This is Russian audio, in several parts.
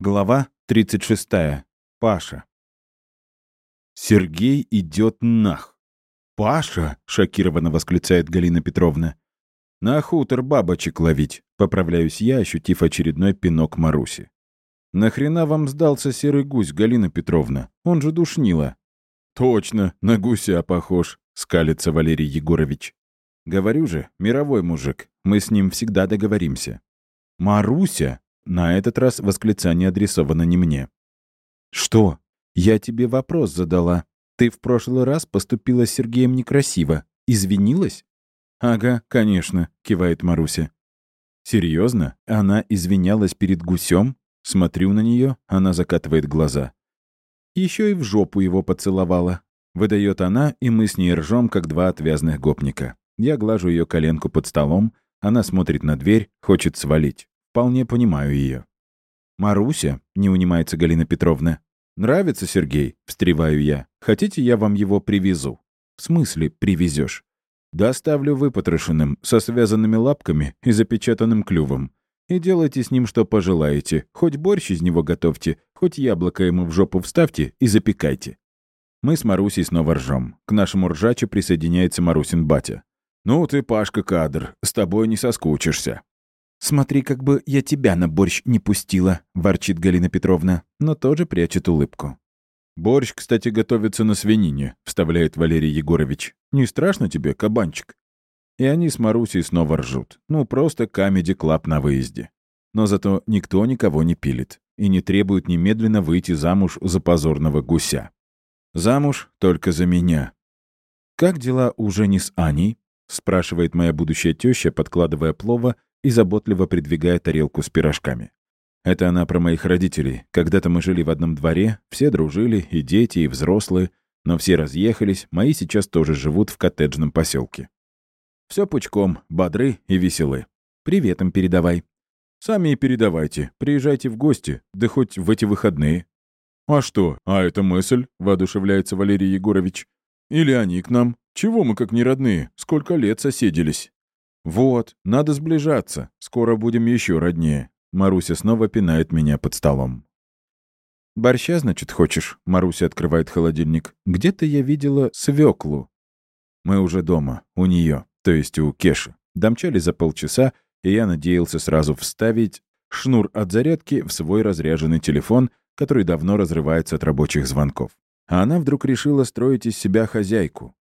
Глава 36. Паша. «Сергей идет нах!» «Паша!» — шокированно восклицает Галина Петровна. «На хутор бабочек ловить!» — поправляюсь я, ощутив очередной пинок Маруси. «Нахрена вам сдался серый гусь, Галина Петровна? Он же душнила!» «Точно, на гуся похож!» — скалится Валерий Егорович. «Говорю же, мировой мужик, мы с ним всегда договоримся». «Маруся!» На этот раз восклицание адресовано не мне. «Что? Я тебе вопрос задала. Ты в прошлый раз поступила с Сергеем некрасиво. Извинилась?» «Ага, конечно», — кивает Маруся. «Серьезно? Она извинялась перед гусем? Смотрю на нее, она закатывает глаза. Еще и в жопу его поцеловала. Выдает она, и мы с ней ржем, как два отвязных гопника. Я глажу ее коленку под столом, она смотрит на дверь, хочет свалить вполне понимаю ее. «Маруся?» — не унимается Галина Петровна. «Нравится Сергей?» — встреваю я. «Хотите, я вам его привезу?» «В смысле привезешь?» «Доставлю выпотрошенным, со связанными лапками и запечатанным клювом. И делайте с ним, что пожелаете. Хоть борщ из него готовьте, хоть яблоко ему в жопу вставьте и запекайте». Мы с Марусей снова ржем. К нашему ржачу присоединяется Марусин батя. «Ну ты, Пашка, кадр, с тобой не соскучишься». «Смотри, как бы я тебя на борщ не пустила», — ворчит Галина Петровна, но тоже прячет улыбку. «Борщ, кстати, готовится на свинине», — вставляет Валерий Егорович. «Не страшно тебе, кабанчик?» И они с Марусей снова ржут. Ну, просто камеди-клаб на выезде. Но зато никто никого не пилит и не требует немедленно выйти замуж за позорного гуся. Замуж только за меня. «Как дела у Жени с Аней?» — спрашивает моя будущая теща, подкладывая плова — и заботливо придвигая тарелку с пирожками. Это она про моих родителей. Когда-то мы жили в одном дворе, все дружили, и дети, и взрослые, но все разъехались, мои сейчас тоже живут в коттеджном поселке. Все пучком, бодры и веселы. Привет им передавай. Сами и передавайте, приезжайте в гости, да хоть в эти выходные. А что, а это мысль, воодушевляется Валерий Егорович. Или они к нам. Чего мы как не родные, сколько лет соседились. «Вот, надо сближаться, скоро будем еще роднее». Маруся снова пинает меня под столом. «Борща, значит, хочешь?» — Маруся открывает холодильник. «Где-то я видела свеклу. Мы уже дома, у нее, то есть у Кеши. Домчали за полчаса, и я надеялся сразу вставить шнур от зарядки в свой разряженный телефон, который давно разрывается от рабочих звонков. А она вдруг решила строить из себя хозяйку.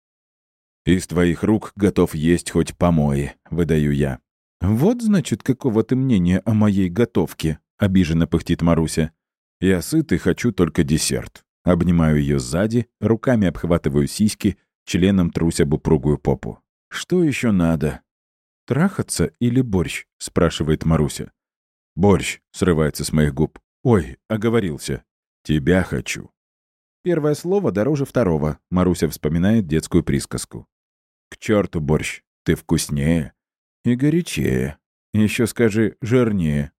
«Из твоих рук готов есть хоть помои», — выдаю я. «Вот, значит, какого ты мнения о моей готовке», — обиженно пыхтит Маруся. «Я сыт и хочу только десерт». Обнимаю ее сзади, руками обхватываю сиськи, членом трусь об упругую попу. «Что еще надо?» «Трахаться или борщ?» — спрашивает Маруся. «Борщ!» — срывается с моих губ. «Ой, оговорился. Тебя хочу». Первое слово дороже второго, Маруся вспоминает детскую присказку. К черту борщ, ты вкуснее и горячее. Еще скажи жирнее,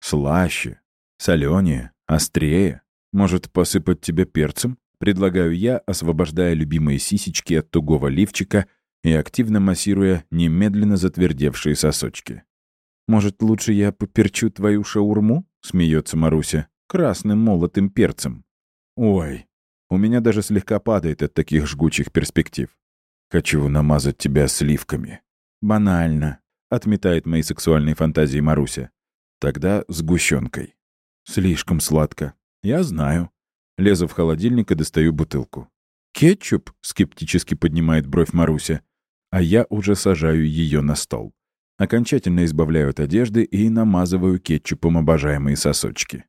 слаще, соленее, острее. Может, посыпать тебя перцем? Предлагаю я, освобождая любимые сисечки от тугого лифчика и активно массируя немедленно затвердевшие сосочки. «Может, лучше я поперчу твою шаурму?» — смеется Маруся. «Красным молотым перцем». «Ой, у меня даже слегка падает от таких жгучих перспектив. Хочу намазать тебя сливками. Банально. Отметает мои сексуальные фантазии Маруся. Тогда сгущенкой. Слишком сладко. Я знаю. Лезу в холодильник и достаю бутылку. «Кетчуп?» — скептически поднимает бровь Маруся. А я уже сажаю ее на стол. Окончательно избавляю от одежды и намазываю кетчупом обожаемые сосочки.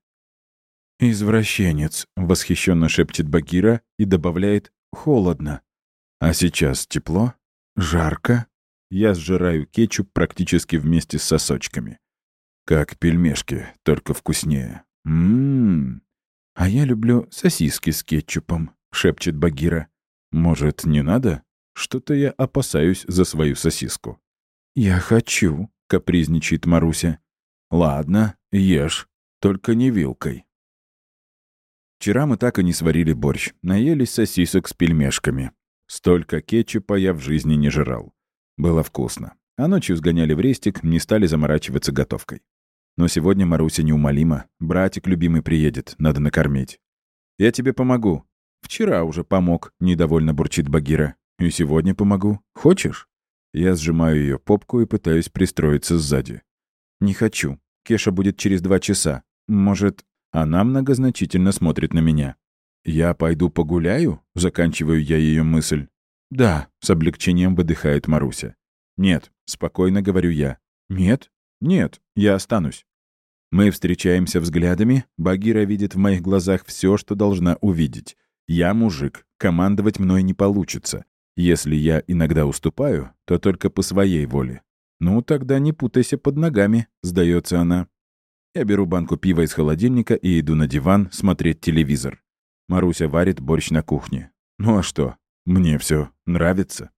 «Извращенец», — восхищенно шепчет Багира и добавляет «холодно». А сейчас тепло, жарко. Я сжираю кетчуп практически вместе с сосочками. Как пельмешки, только вкуснее. Ммм. А я люблю сосиски с кетчупом, шепчет Багира. Может, не надо? Что-то я опасаюсь за свою сосиску. Я хочу, капризничает Маруся. Ладно, ешь, только не вилкой. Вчера мы так и не сварили борщ, наелись сосисок с пельмешками. Столько кетчупа я в жизни не жрал. Было вкусно. А ночью сгоняли в рестик, не стали заморачиваться готовкой. Но сегодня Маруся неумолима. Братик любимый приедет, надо накормить. «Я тебе помогу». «Вчера уже помог», — недовольно бурчит Багира. «И сегодня помогу. Хочешь?» Я сжимаю ее попку и пытаюсь пристроиться сзади. «Не хочу. Кеша будет через два часа. Может...» Она многозначительно смотрит на меня. «Я пойду погуляю?» — заканчиваю я ее мысль. «Да», — с облегчением выдыхает Маруся. «Нет», — спокойно говорю я. «Нет? Нет, я останусь». Мы встречаемся взглядами, Багира видит в моих глазах все, что должна увидеть. Я мужик, командовать мной не получится. Если я иногда уступаю, то только по своей воле. «Ну, тогда не путайся под ногами», — сдается она. Я беру банку пива из холодильника и иду на диван смотреть телевизор. Маруся варит борщ на кухне. Ну а что? Мне все нравится.